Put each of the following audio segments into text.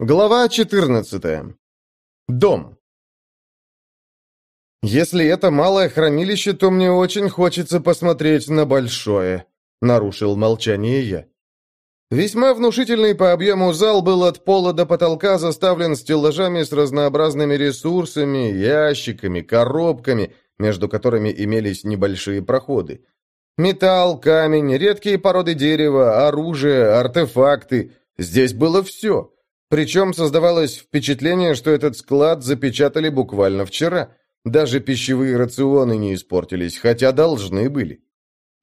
Глава 14. Дом. «Если это малое хранилище, то мне очень хочется посмотреть на большое», — нарушил молчание я. Весьма внушительный по объему зал был от пола до потолка заставлен стеллажами с разнообразными ресурсами, ящиками, коробками, между которыми имелись небольшие проходы. Металл, камень, редкие породы дерева, оружие, артефакты. Здесь было все. Причем создавалось впечатление, что этот склад запечатали буквально вчера. Даже пищевые рационы не испортились, хотя должны были.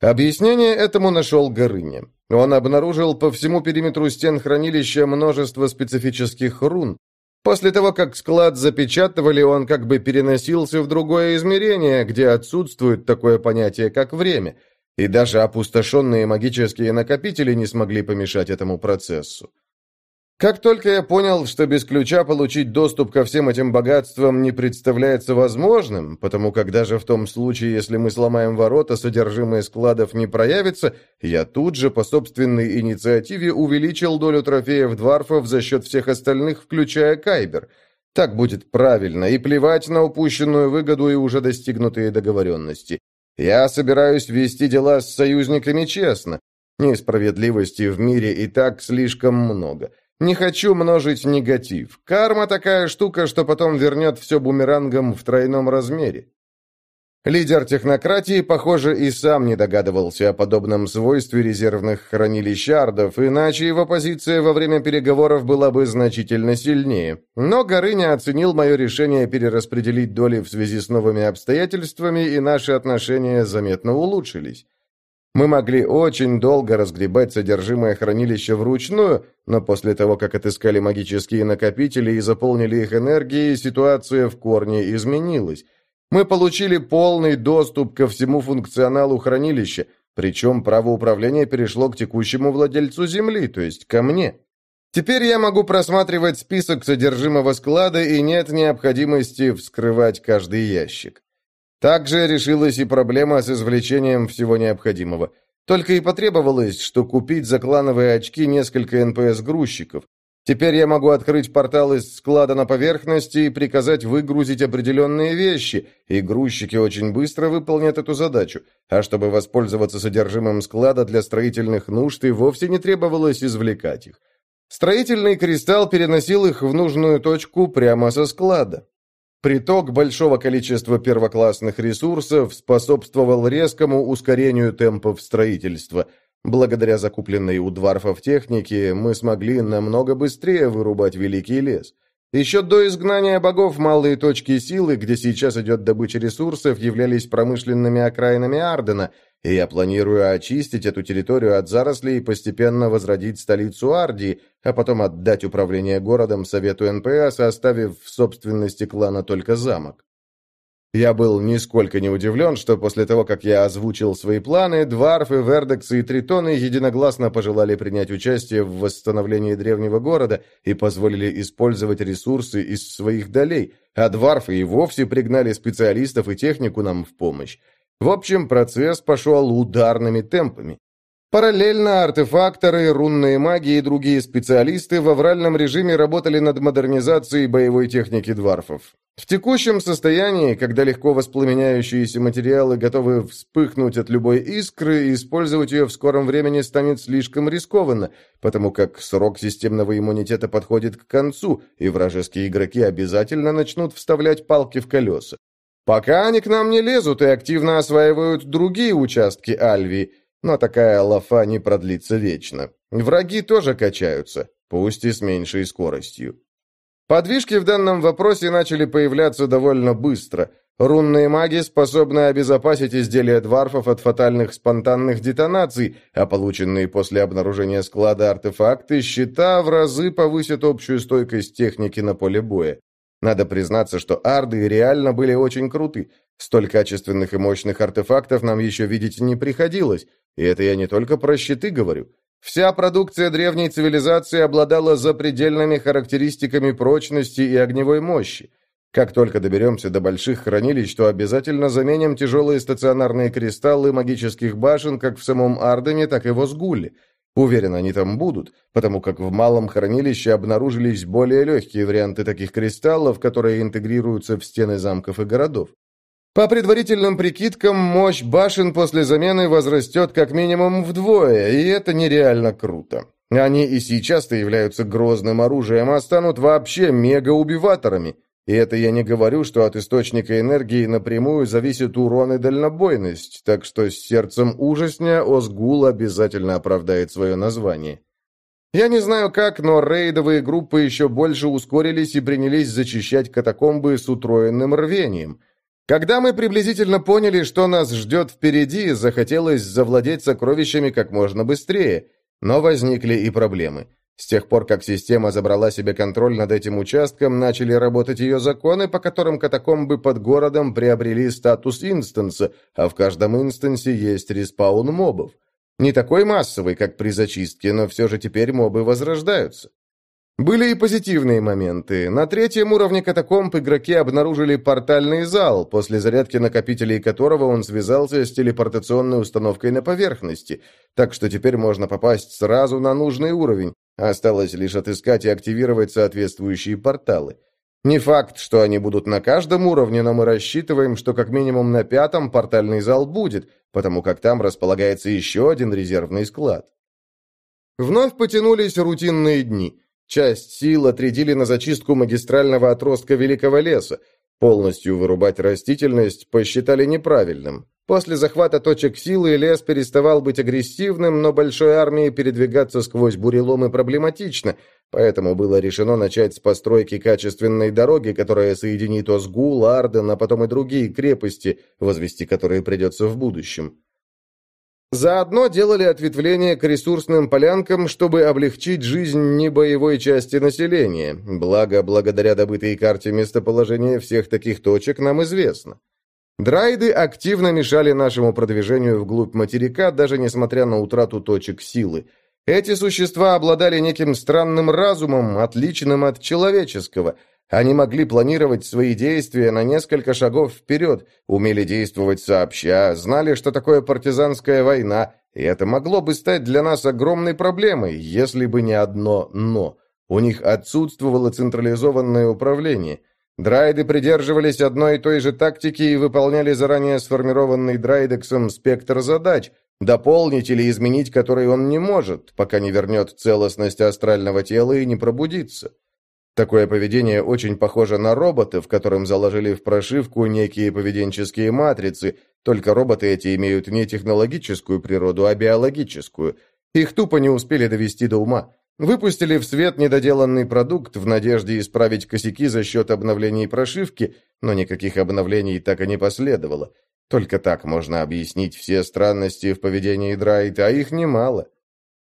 Объяснение этому нашел Горыня. Он обнаружил по всему периметру стен хранилища множество специфических рун. После того, как склад запечатывали, он как бы переносился в другое измерение, где отсутствует такое понятие, как время, и даже опустошенные магические накопители не смогли помешать этому процессу. Как только я понял, что без ключа получить доступ ко всем этим богатствам не представляется возможным, потому как даже в том случае, если мы сломаем ворота, содержимое складов не проявится, я тут же по собственной инициативе увеличил долю трофеев дварфов за счет всех остальных, включая Кайбер. Так будет правильно, и плевать на упущенную выгоду и уже достигнутые договоренности. Я собираюсь вести дела с союзниками честно. Несправедливости в мире и так слишком много. Не хочу множить негатив. Карма такая штука, что потом вернет все бумерангом в тройном размере. Лидер технократии, похоже, и сам не догадывался о подобном свойстве резервных хранилищ ардов, иначе его позиция во время переговоров была бы значительно сильнее. Но Горыня оценил мое решение перераспределить доли в связи с новыми обстоятельствами, и наши отношения заметно улучшились. Мы могли очень долго разгребать содержимое хранилища вручную, но после того, как отыскали магические накопители и заполнили их энергией, ситуация в корне изменилась. Мы получили полный доступ ко всему функционалу хранилища, причем право управления перешло к текущему владельцу земли, то есть ко мне. Теперь я могу просматривать список содержимого склада, и нет необходимости вскрывать каждый ящик. Также решилась и проблема с извлечением всего необходимого. Только и потребовалось, что купить за клановые очки несколько НПС-грузчиков. Теперь я могу открыть портал из склада на поверхности и приказать выгрузить определенные вещи, и грузчики очень быстро выполнят эту задачу. А чтобы воспользоваться содержимым склада для строительных нужд, и вовсе не требовалось извлекать их. Строительный кристалл переносил их в нужную точку прямо со склада. Приток большого количества первоклассных ресурсов способствовал резкому ускорению темпов строительства. Благодаря закупленной у дварфов технике мы смогли намного быстрее вырубать Великий лес. Еще до изгнания богов малые точки силы, где сейчас идет добыча ресурсов, являлись промышленными окраинами Ардена, и я планирую очистить эту территорию от зарослей и постепенно возродить столицу Ардии, а потом отдать управление городом Совету НПС, оставив в собственности клана только замок. Я был нисколько не удивлен, что после того, как я озвучил свои планы, Дварфы, Вердексы и Тритоны единогласно пожелали принять участие в восстановлении древнего города и позволили использовать ресурсы из своих долей, а Дварфы и вовсе пригнали специалистов и технику нам в помощь. В общем, процесс пошел ударными темпами. Параллельно артефакторы, рунные маги и другие специалисты в авральном режиме работали над модернизацией боевой техники дварфов. В текущем состоянии, когда легко воспламеняющиеся материалы готовы вспыхнуть от любой искры, использовать ее в скором времени станет слишком рискованно, потому как срок системного иммунитета подходит к концу, и вражеские игроки обязательно начнут вставлять палки в колеса. Пока они к нам не лезут и активно осваивают другие участки Альви, но такая лафа не продлится вечно. Враги тоже качаются, пусть и с меньшей скоростью. Подвижки в данном вопросе начали появляться довольно быстро. Рунные маги способны обезопасить изделия дварфов от фатальных спонтанных детонаций, а полученные после обнаружения склада артефакты щита в разы повысят общую стойкость техники на поле боя. Надо признаться, что арды реально были очень круты. Столь качественных и мощных артефактов нам еще видеть не приходилось. И это я не только про щиты говорю. Вся продукция древней цивилизации обладала запредельными характеристиками прочности и огневой мощи. Как только доберемся до больших хранилищ, то обязательно заменим тяжелые стационарные кристаллы магических башен как в самом Ардене, так и в Озгуле. Уверен, они там будут, потому как в малом хранилище обнаружились более легкие варианты таких кристаллов, которые интегрируются в стены замков и городов. По предварительным прикидкам, мощь башен после замены возрастет как минимум вдвое, и это нереально круто. Они и сейчас-то являются грозным оружием, а станут вообще мега-убиваторами. И это я не говорю, что от источника энергии напрямую зависит урон и дальнобойность, так что с сердцем ужасня Озгул обязательно оправдает свое название. Я не знаю как, но рейдовые группы еще больше ускорились и принялись зачищать катакомбы с утроенным рвением. Когда мы приблизительно поняли, что нас ждет впереди, захотелось завладеть сокровищами как можно быстрее, но возникли и проблемы. С тех пор, как система забрала себе контроль над этим участком, начали работать ее законы, по которым катакомбы под городом приобрели статус инстанса, а в каждом инстансе есть респаун мобов. Не такой массовый, как при зачистке, но все же теперь мобы возрождаются. Были и позитивные моменты. На третьем уровне катакомб игроки обнаружили портальный зал, после зарядки накопителей которого он связался с телепортационной установкой на поверхности, так что теперь можно попасть сразу на нужный уровень. Осталось лишь отыскать и активировать соответствующие порталы. Не факт, что они будут на каждом уровне, но мы рассчитываем, что как минимум на пятом портальный зал будет, потому как там располагается еще один резервный склад. Вновь потянулись рутинные дни – Часть сил отрядили на зачистку магистрального отростка Великого леса. Полностью вырубать растительность посчитали неправильным. После захвата точек силы лес переставал быть агрессивным, но большой армии передвигаться сквозь буреломы проблематично, поэтому было решено начать с постройки качественной дороги, которая соединит Озгул, Арден, а потом и другие крепости, возвести которые придется в будущем. Заодно делали ответвление к ресурсным полянкам, чтобы облегчить жизнь небоевой части населения. Благо, благодаря добытой карте местоположения всех таких точек нам известно. Драйды активно мешали нашему продвижению вглубь материка, даже несмотря на утрату точек силы. Эти существа обладали неким странным разумом, отличным от человеческого – они могли планировать свои действия на несколько шагов вперед, умели действовать сообща, знали, что такое партизанская война, и это могло бы стать для нас огромной проблемой, если бы не одно «но». У них отсутствовало централизованное управление. Драйды придерживались одной и той же тактики и выполняли заранее сформированный драйдексом спектр задач, дополнить или изменить который он не может, пока не вернет целостность астрального тела и не пробудится. Такое поведение очень похоже на роботы, в котором заложили в прошивку некие поведенческие матрицы, только роботы эти имеют не технологическую природу, а биологическую. Их тупо не успели довести до ума. Выпустили в свет недоделанный продукт в надежде исправить косяки за счет обновлений прошивки, но никаких обновлений так и не последовало. Только так можно объяснить все странности в поведении Драйта, а их немало.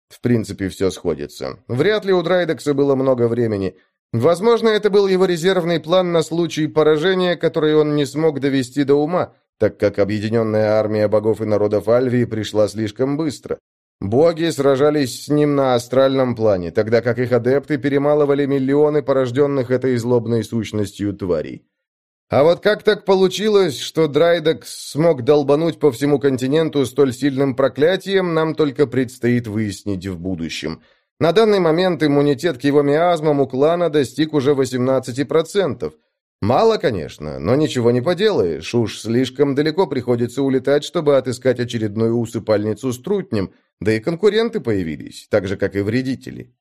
В принципе, все сходится. Вряд ли у Драйдекса было много времени – Возможно, это был его резервный план на случай поражения, который он не смог довести до ума, так как объединенная армия богов и народов Альвии пришла слишком быстро. Боги сражались с ним на астральном плане, тогда как их адепты перемалывали миллионы порожденных этой злобной сущностью тварей. А вот как так получилось, что Драйдекс смог долбануть по всему континенту столь сильным проклятием, нам только предстоит выяснить в будущем – на данный момент иммунитет к его миазмам у клана достиг уже 18%. Мало, конечно, но ничего не поделаешь, уж слишком далеко приходится улетать, чтобы отыскать очередную усыпальницу с трутнем, да и конкуренты появились, так же, как и вредители.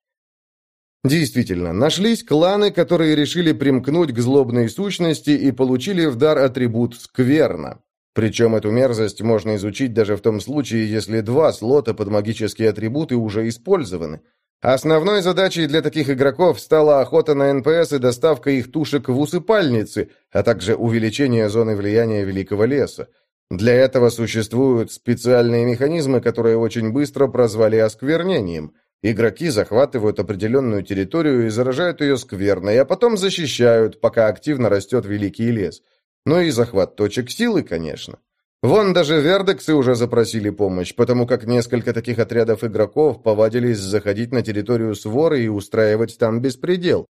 Действительно, нашлись кланы, которые решили примкнуть к злобной сущности и получили в дар атрибут «скверна». Причем эту мерзость можно изучить даже в том случае, если два слота под магические атрибуты уже использованы – Основной задачей для таких игроков стала охота на НПС и доставка их тушек в усыпальницы, а также увеличение зоны влияния Великого леса. Для этого существуют специальные механизмы, которые очень быстро прозвали осквернением. Игроки захватывают определенную территорию и заражают ее скверной, а потом защищают, пока активно растет Великий лес. Ну и захват точек силы, конечно. Вон даже вердексы уже запросили помощь, потому как несколько таких отрядов игроков повадились заходить на территорию своры и устраивать там беспредел.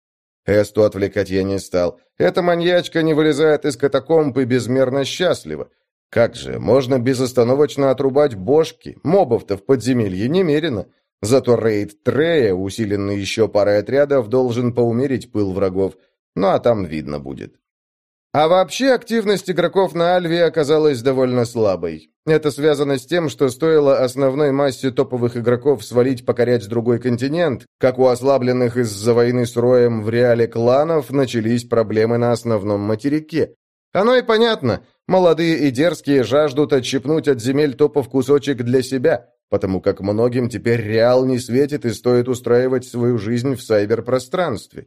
Эсту отвлекать я не стал. Эта маньячка не вылезает из катакомб и безмерно счастлива. Как же, можно безостановочно отрубать бошки, мобов-то в подземелье немерено. Зато рейд Трея, усиленный еще парой отрядов, должен поумерить пыл врагов. Ну а там видно будет. А вообще активность игроков на Альве оказалась довольно слабой. Это связано с тем, что стоило основной массе топовых игроков свалить покорять другой континент, как у ослабленных из-за войны с Роем в реале кланов начались проблемы на основном материке. Оно и понятно. Молодые и дерзкие жаждут отщипнуть от земель топов кусочек для себя, потому как многим теперь реал не светит и стоит устраивать свою жизнь в сайберпространстве.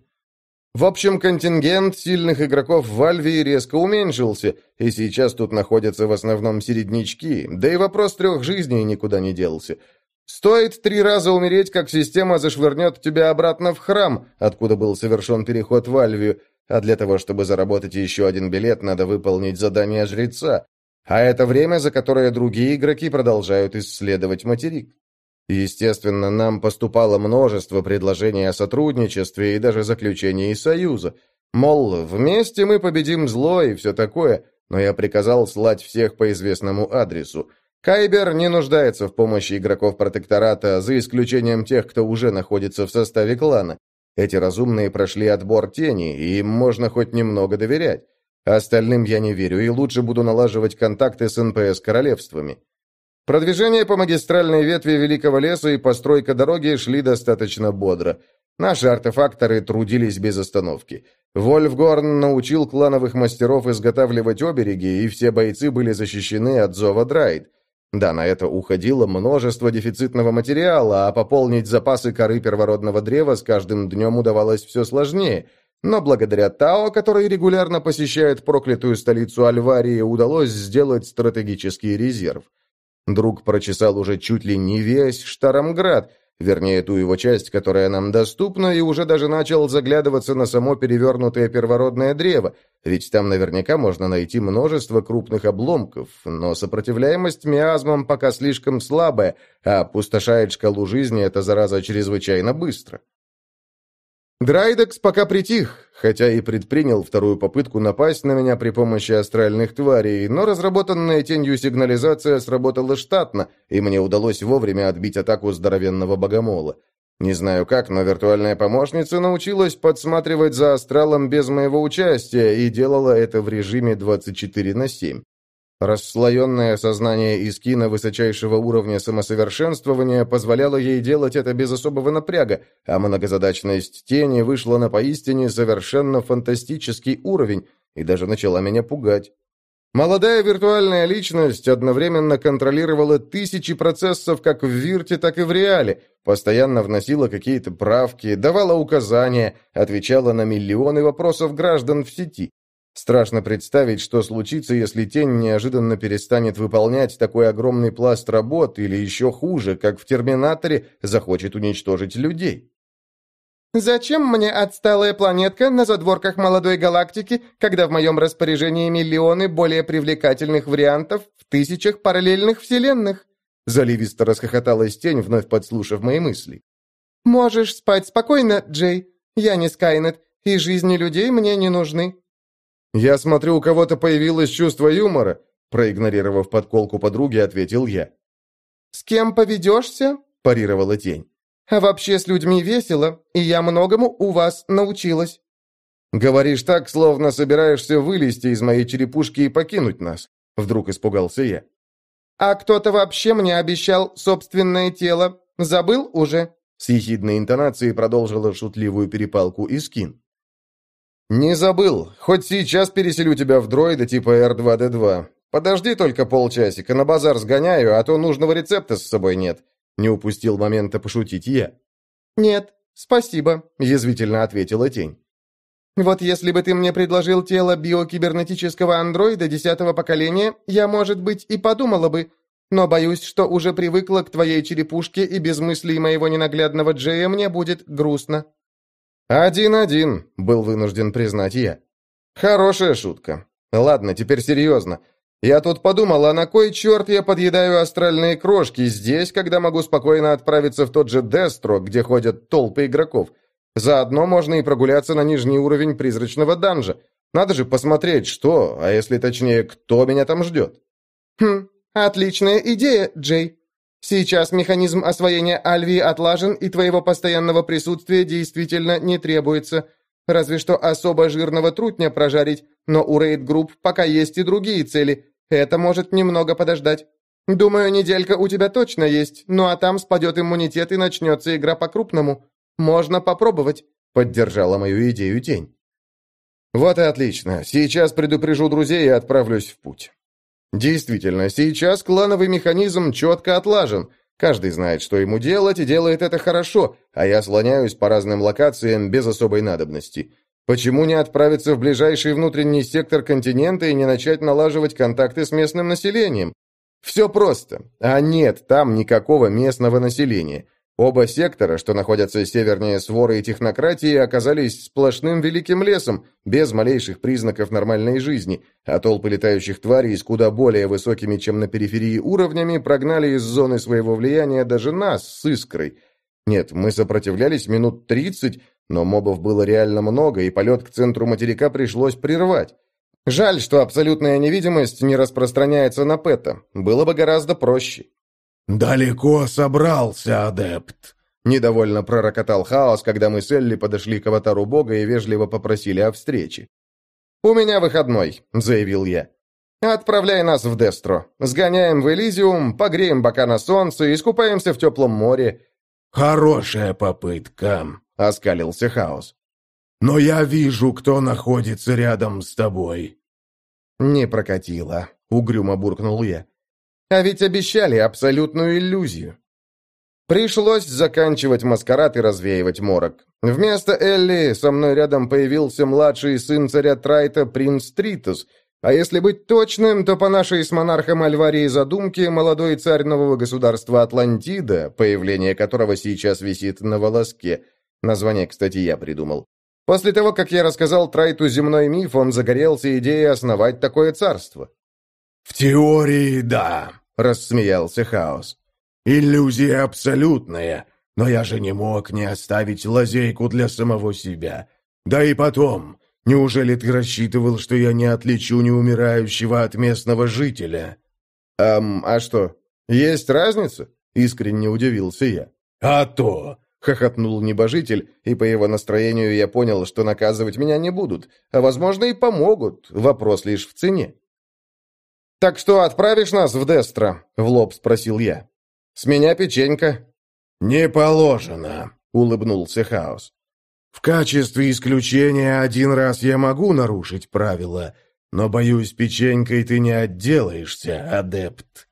В общем, контингент сильных игроков в Альвии резко уменьшился, и сейчас тут находятся в основном середнячки, да и вопрос трех жизней никуда не делся. Стоит три раза умереть, как система зашвырнет тебя обратно в храм, откуда был совершен переход в Альвию, а для того, чтобы заработать еще один билет, надо выполнить задание жреца, а это время, за которое другие игроки продолжают исследовать материк. Естественно, нам поступало множество предложений о сотрудничестве и даже заключении союза. Мол, вместе мы победим зло и все такое, но я приказал слать всех по известному адресу. Кайбер не нуждается в помощи игроков протектората, за исключением тех, кто уже находится в составе клана. Эти разумные прошли отбор тени, и им можно хоть немного доверять. Остальным я не верю, и лучше буду налаживать контакты с НПС королевствами. Продвижение по магистральной ветви Великого леса и постройка дороги шли достаточно бодро. Наши артефакторы трудились без остановки. Вольфгорн научил клановых мастеров изготавливать обереги, и все бойцы были защищены от зова Драйд. Да, на это уходило множество дефицитного материала, а пополнить запасы коры первородного древа с каждым днем удавалось все сложнее. Но благодаря Тао, который регулярно посещает проклятую столицу Альварии, удалось сделать стратегический резерв – Друг прочесал уже чуть ли не весь Штарамград, вернее, ту его часть, которая нам доступна, и уже даже начал заглядываться на само перевернутое первородное древо, ведь там наверняка можно найти множество крупных обломков, но сопротивляемость миазмам пока слишком слабая, а опустошает шкалу жизни эта зараза чрезвычайно быстро. Драйдекс пока притих, хотя и предпринял вторую попытку напасть на меня при помощи астральных тварей, но разработанная тенью сигнализация сработала штатно, и мне удалось вовремя отбить атаку здоровенного богомола. Не знаю как, но виртуальная помощница научилась подсматривать за астралом без моего участия и делала это в режиме 24 на 7. Расслоенное сознание Искина высочайшего уровня самосовершенствования позволяло ей делать это без особого напряга, а многозадачность тени вышла на поистине совершенно фантастический уровень и даже начала меня пугать. Молодая виртуальная личность одновременно контролировала тысячи процессов как в Вирте, так и в Реале, постоянно вносила какие-то правки, давала указания, отвечала на миллионы вопросов граждан в сети. Страшно представить, что случится, если тень неожиданно перестанет выполнять такой огромный пласт работ, или еще хуже, как в «Терминаторе», захочет уничтожить людей. «Зачем мне отсталая планетка на задворках молодой галактики, когда в моем распоряжении миллионы более привлекательных вариантов в тысячах параллельных вселенных?» Заливисто расхохоталась тень, вновь подслушав мои мысли. «Можешь спать спокойно, Джей. Я не Скайнет, и жизни людей мне не нужны. «Я смотрю, у кого-то появилось чувство юмора», проигнорировав подколку подруги, ответил я. «С кем поведешься?» парировала тень. «А вообще с людьми весело, и я многому у вас научилась». «Говоришь так, словно собираешься вылезти из моей черепушки и покинуть нас», вдруг испугался я. «А кто-то вообще мне обещал собственное тело. Забыл уже?» С ехидной интонацией продолжила шутливую перепалку Искин. «Не забыл. Хоть сейчас переселю тебя в дроида типа R2-D2. Подожди только полчасика, на базар сгоняю, а то нужного рецепта с собой нет». Не упустил момента пошутить я. «Нет, спасибо», — язвительно ответила тень. «Вот если бы ты мне предложил тело биокибернетического андроида десятого поколения, я, может быть, и подумала бы, но боюсь, что уже привыкла к твоей черепушке, и без мыслей моего ненаглядного Джея мне будет грустно». «Один-один», — был вынужден признать я. «Хорошая шутка. Ладно, теперь серьезно. Я тут подумал, а на кой черт я подъедаю астральные крошки здесь, когда могу спокойно отправиться в тот же Дестро, где ходят толпы игроков? Заодно можно и прогуляться на нижний уровень призрачного данжа. Надо же посмотреть, что, а если точнее, кто меня там ждет». «Хм, отличная идея, Джей. Сейчас механизм освоения Альвии отлажен, и твоего постоянного присутствия действительно не требуется. Разве что особо жирного трутня прожарить, но у рейд-групп пока есть и другие цели. Это может немного подождать. Думаю, неделька у тебя точно есть, ну а там спадет иммунитет и начнется игра по-крупному. Можно попробовать», — поддержала мою идею тень. «Вот и отлично. Сейчас предупрежу друзей и отправлюсь в путь». Действительно, сейчас клановый механизм четко отлажен. Каждый знает, что ему делать, и делает это хорошо, а я слоняюсь по разным локациям без особой надобности. Почему не отправиться в ближайший внутренний сектор континента и не начать налаживать контакты с местным населением? Все просто. А нет там никакого местного населения. Оба сектора, что находятся севернее Своры и Технократии, оказались сплошным великим лесом, без малейших признаков нормальной жизни, а толпы летающих тварей с куда более высокими, чем на периферии уровнями, прогнали из зоны своего влияния даже нас с Искрой. Нет, мы сопротивлялись минут тридцать, но мобов было реально много, и полет к центру материка пришлось прервать. Жаль, что абсолютная невидимость не распространяется на Пэта. Было бы гораздо проще. «Далеко собрался, адепт!» Недовольно пророкотал хаос, когда мы с Элли подошли к аватару бога и вежливо попросили о встрече. «У меня выходной», — заявил я. «Отправляй нас в Дестро. Сгоняем в Элизиум, погреем бока на солнце, искупаемся в теплом море». «Хорошая попытка», — оскалился хаос. «Но я вижу, кто находится рядом с тобой». «Не прокатило», — угрюмо буркнул я. А ведь обещали абсолютную иллюзию. Пришлось заканчивать маскарад и развеивать морок. Вместо Элли со мной рядом появился младший сын царя Трайта, принц Тритус, а если быть точным, то по нашей с монархом Альварии задумке молодой царь нового государства Атлантида, появление которого сейчас висит на волоске, название, кстати, я придумал. После того, как я рассказал Трайту земной миф, он загорелся идеей основать такое царство. «В теории, да», — рассмеялся Хаос. «Иллюзия абсолютная, но я же не мог не оставить лазейку для самого себя. Да и потом, неужели ты рассчитывал, что я не отличу неумирающего от местного жителя?» «Эм, а что, есть разница?» — искренне удивился я. «А то!» — хохотнул небожитель, и по его настроению я понял, что наказывать меня не будут, а, возможно, и помогут, вопрос лишь в цене. «Так что, отправишь нас в Дестро?» — в лоб спросил я. «С меня печенька». «Не положено», — улыбнулся Хаос. «В качестве исключения один раз я могу нарушить правила, но, боюсь, печенькой ты не отделаешься, адепт».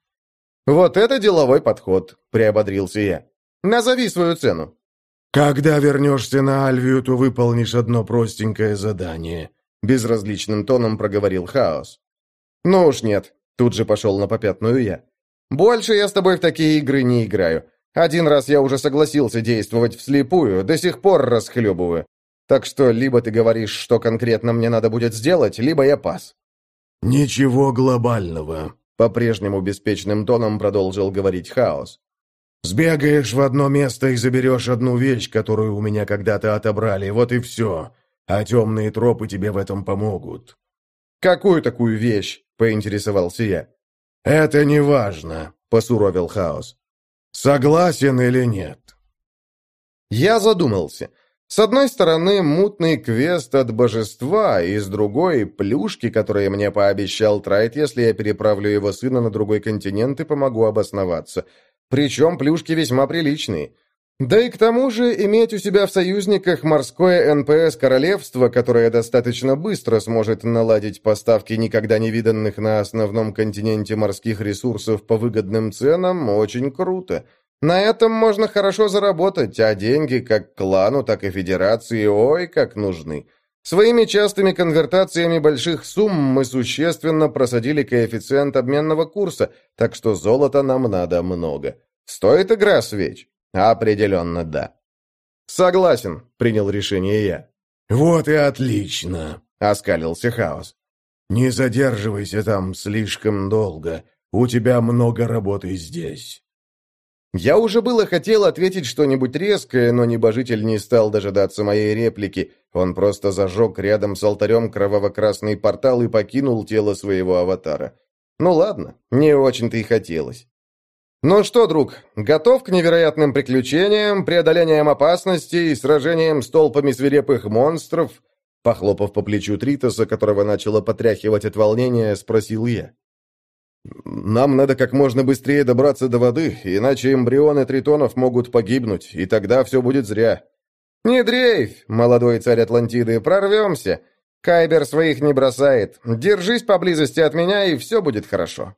«Вот это деловой подход», — приободрился я. «Назови свою цену». «Когда вернешься на Альвию, то выполнишь одно простенькое задание», — безразличным тоном проговорил Хаос. «Ну уж нет», — тут же пошел на попятную я. «Больше я с тобой в такие игры не играю. Один раз я уже согласился действовать вслепую, до сих пор расхлебываю. Так что либо ты говоришь, что конкретно мне надо будет сделать, либо я пас». «Ничего глобального», — по-прежнему беспечным тоном продолжил говорить Хаос. «Сбегаешь в одно место и заберешь одну вещь, которую у меня когда-то отобрали, вот и все. А темные тропы тебе в этом помогут». «Какую такую вещь?» — поинтересовался я. «Это не важно», — посуровил Хаос. «Согласен или нет?» Я задумался. С одной стороны, мутный квест от божества, и с другой — плюшки, которые мне пообещал Трайт, если я переправлю его сына на другой континент и помогу обосноваться. Причем плюшки весьма приличные. Да и к тому же иметь у себя в союзниках морское НПС королевство, которое достаточно быстро сможет наладить поставки никогда не виданных на основном континенте морских ресурсов по выгодным ценам, очень круто. На этом можно хорошо заработать, а деньги как клану, так и федерации ой как нужны. Своими частыми конвертациями больших сумм мы существенно просадили коэффициент обменного курса, так что золота нам надо много. Стоит игра свеч? «Определенно, да». «Согласен», — принял решение я. «Вот и отлично», — оскалился Хаос. «Не задерживайся там слишком долго. У тебя много работы здесь». Я уже было хотел ответить что-нибудь резкое, но небожитель не стал дожидаться моей реплики. Он просто зажег рядом с алтарем кроваво-красный портал и покинул тело своего аватара. Ну ладно, не очень-то и хотелось. «Ну что, друг, готов к невероятным приключениям, преодолениям опасностей, сражениям с толпами свирепых монстров?» Похлопав по плечу Тритоса, которого начало потряхивать от волнения, спросил я. «Нам надо как можно быстрее добраться до воды, иначе эмбрионы тритонов могут погибнуть, и тогда все будет зря». «Не дрейфь, молодой царь Атлантиды, прорвемся. Кайбер своих не бросает. Держись поблизости от меня, и все будет хорошо».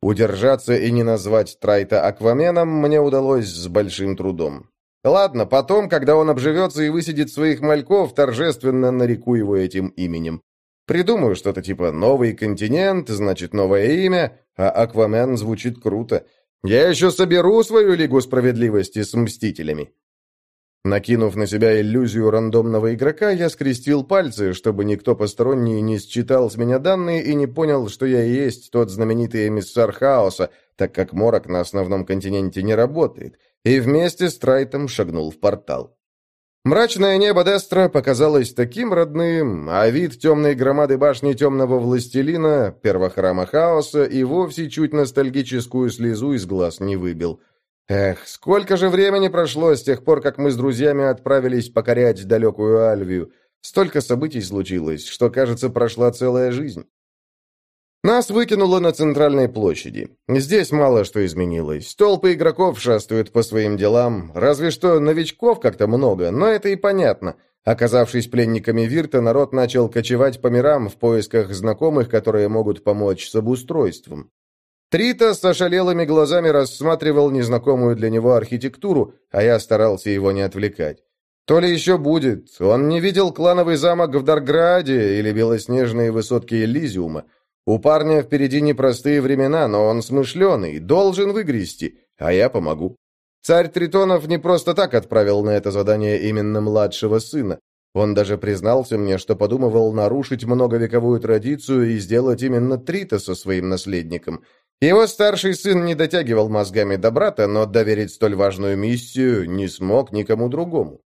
Удержаться и не назвать Трайта Акваменом мне удалось с большим трудом. Ладно, потом, когда он обживется и высидит своих мальков, торжественно нареку его этим именем. Придумаю что-то типа «Новый континент», значит, новое имя, а Аквамен звучит круто. Я еще соберу свою Лигу Справедливости с Мстителями. Накинув на себя иллюзию рандомного игрока, я скрестил пальцы, чтобы никто посторонний не считал с меня данные и не понял, что я и есть тот знаменитый эмиссар хаоса, так как морок на основном континенте не работает, и вместе с Трайтом шагнул в портал. Мрачное небо Дестра показалось таким родным, а вид темной громады башни темного властелина, первохрама хаоса, и вовсе чуть ностальгическую слезу из глаз не выбил. Эх, сколько же времени прошло с тех пор, как мы с друзьями отправились покорять далекую Альвию. Столько событий случилось, что, кажется, прошла целая жизнь. Нас выкинуло на центральной площади. Здесь мало что изменилось. Толпы игроков шастают по своим делам. Разве что новичков как-то много, но это и понятно. Оказавшись пленниками Вирта, народ начал кочевать по мирам в поисках знакомых, которые могут помочь с обустройством. Трита с ошалелыми глазами рассматривал незнакомую для него архитектуру, а я старался его не отвлекать. То ли еще будет. Он не видел клановый замок в Дарграде или белоснежные высотки Элизиума. У парня впереди непростые времена, но он смышленый, должен выгрести, а я помогу. Царь Тритонов не просто так отправил на это задание именно младшего сына. Он даже признался мне, что подумывал нарушить многовековую традицию и сделать именно Трита со своим наследником. Его старший сын не дотягивал мозгами до брата, но доверить столь важную миссию не смог никому другому.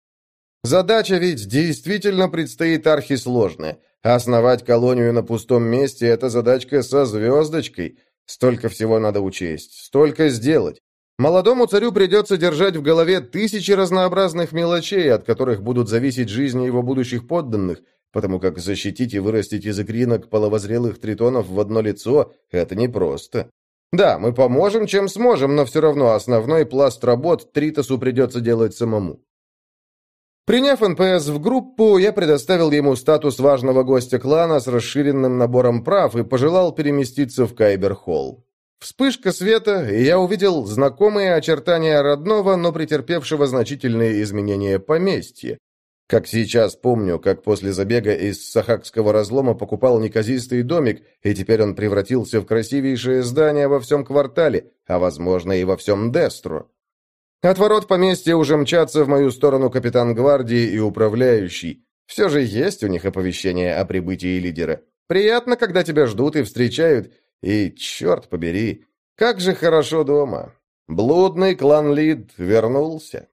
Задача ведь действительно предстоит архисложная. Основать колонию на пустом месте – это задачка со звездочкой. Столько всего надо учесть, столько сделать. Молодому царю придется держать в голове тысячи разнообразных мелочей, от которых будут зависеть жизни его будущих подданных, потому как защитить и вырастить из икринок половозрелых тритонов в одно лицо – это непросто. Да, мы поможем, чем сможем, но все равно основной пласт работ Тритосу придется делать самому. Приняв НПС в группу, я предоставил ему статус важного гостя клана с расширенным набором прав и пожелал переместиться в Кайбер-холл. Вспышка света, и я увидел знакомые очертания родного, но претерпевшего значительные изменения поместья. Как сейчас помню, как после забега из Сахакского разлома покупал неказистый домик, и теперь он превратился в красивейшее здание во всем квартале, а, возможно, и во всем Дестро. От ворот поместья уже мчатся в мою сторону капитан гвардии и управляющий. Все же есть у них оповещение о прибытии лидера. Приятно, когда тебя ждут и встречают. И, черт побери, как же хорошо дома. Блудный клан Лид вернулся.